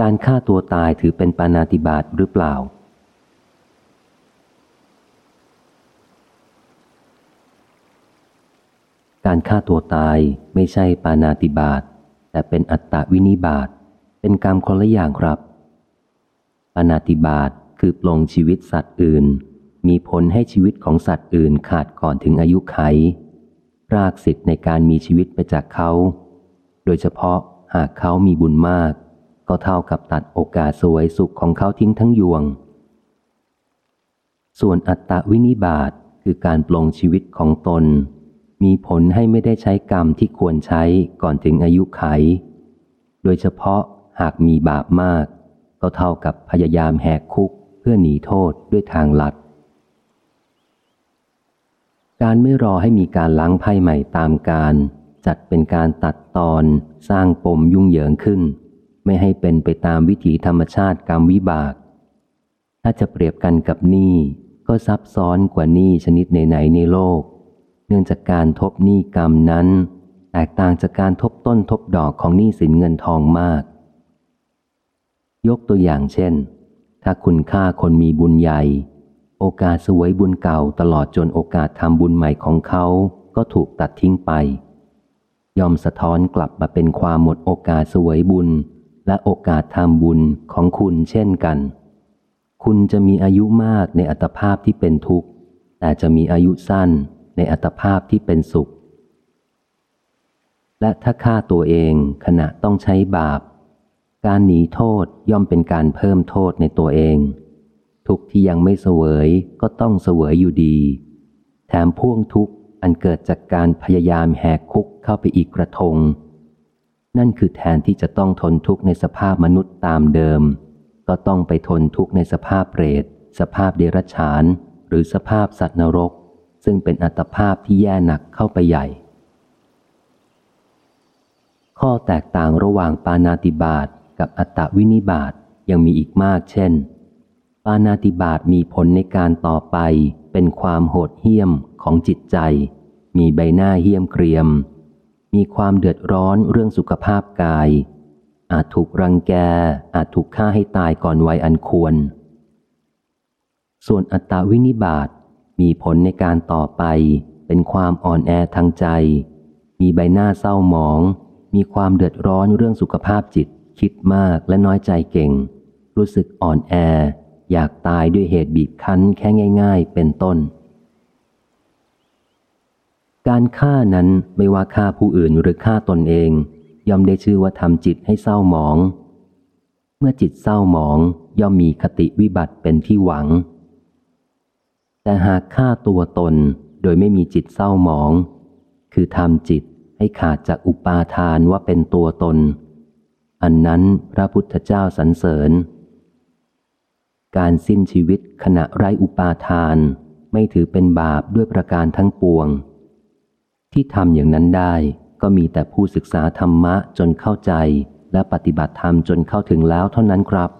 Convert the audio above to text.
การฆ่าตัวตายถือเป็นปานาติบาตหรือเปล่า การฆ่าตัวตายไม่ใช่ปานาติบาตแต่เป็นอัตตวินิบาตเป็นกรรมคนละอย่างครับปานาติบาตคือปลงชีวิตสัตว์อื่น มีผลให้ชีวิตของสัตว์อื่นขาดก่อนถึงอายุไข รากสิทธิ์ในการมีชีวิตไปจากเขา โดยเฉพาะหากเขามีบุญมาก ก็เท่ากับตัดโอกาสสวยสุขของเขาทิ้งทั้งยวง ส่วนอัตตวินิบาตคือการปลงชีวิตของตน มีผลให้ไม่ได้ใช้กรรมที่ควรใช้ก่อนถึงอายุไข โดยเฉพาะหากมีบาปมาก ก็เท่ากับพยายามแหกคุกเพื่อหนีโทษด้วยทางลัด การไม่รอให้มีการล้างไพ่ใหม่ตามการ จัดเป็นการตัดตอนสร้างปมยุ่งเหยิงขึ้น ไม่ให้เป็นไปตามวิถีธรรมชาติกรรมวิบาก ถ้าจะเปรียบกันกับหนี้ก็ซับซ้อนกว่าหนี้ชนิดไหนๆในโลก เนื่องจากการทบหนี้กรรมนั้น แตกต่างจากการทบต้นทบดอกของหนี้สินเงินทองมาก ยกตัวอย่างเช่น ถ้าคุณฆ่าคนมีบุญใหญ่ โอกาสสวยบุญเก่าตลอดจนโอกาสทำบุญใหม่ของเขาก็ถูกตัดทิ้งไปยอมสะท้อนกลับมาเป็นความหมดโอกาสสวยบุญ และโอกาสทำบุญของคุณเช่นกัน คุณจะมีอายุมากในอัตภาพที่เป็นทุกข์ แต่จะมีอายุสั้นในอัตภาพที่เป็นสุข และถ้าฆ่าตัวเองขณะต้องใช้บาป การหนีโทษย่อมเป็นการเพิ่มโทษในตัวเอง ทุกที่ยังไม่เสวยก็ต้องเสวยอยู่ดี แถมพ่วงทุกข์อันเกิดจากการพยายามแหกคุกเข้าไปอีกกระทง นั่นคือแทนที่จะต้องทนทุกข์ในสภาพมนุษย์ตามเดิม ก็ต้องไปทนทุกข์ในสภาพเปรต สภาพเดรัจฉาน หรือสภาพสัตว์นรก ซึ่งเป็นอัตภาพที่แย่หนักเข้าไปใหญ่ ข้อแตกต่างระหว่างปานาติบาตกับอัตตวินิบาตยังมีอีกมากเช่น ปานาติบาตมีผลในการต่อไป เป็นความโหดเหี้ยมของจิตใจ มีใบหน้าเหี้ยมเกรียม มีความเดือดร้อนเรื่องสุขภาพกาย อาจถูกรังแก อาจถูกฆ่าให้ตายก่อนวัยอันควร ส่วนอัตตวินิบาตมีผลในการต่อไป เป็นความอ่อนแอทางใจ มีใบหน้าเศร้าหมอง มีความเดือดร้อนเรื่องสุขภาพจิต คิดมากและน้อยใจเก่ง รู้สึกอ่อนแอ อยากตายด้วยเหตุบีบคั้นแค่ง่าย ๆ เป็นต้น การฆ่านั้นไม่ว่าฆ่าผู้อื่นหรือฆ่าตนเอง ย่อมได้ชื่อว่าทำจิตให้เศร้าหมอง เมื่อจิตเศร้าหมองย่อมมีคติวิบัติเป็นที่หวัง แต่หากฆ่าตัวตนโดยไม่มีจิตเศร้าหมอง คือทำจิตให้ขาดจากอุปาทานว่าเป็นตัวตน อันนั้นพระพุทธเจ้าสรรเสริญ การสิ้นชีวิตขณะไร้อุปาทาน ไม่ถือเป็นบาปด้วยประการทั้งปวง ที่ทำอย่างนั้นได้ก็มีแต่ผู้ศึกษาธรรมะจนเข้าใจ และปฏิบัติธรรมจนเข้าถึงแล้วเท่านั้นครับ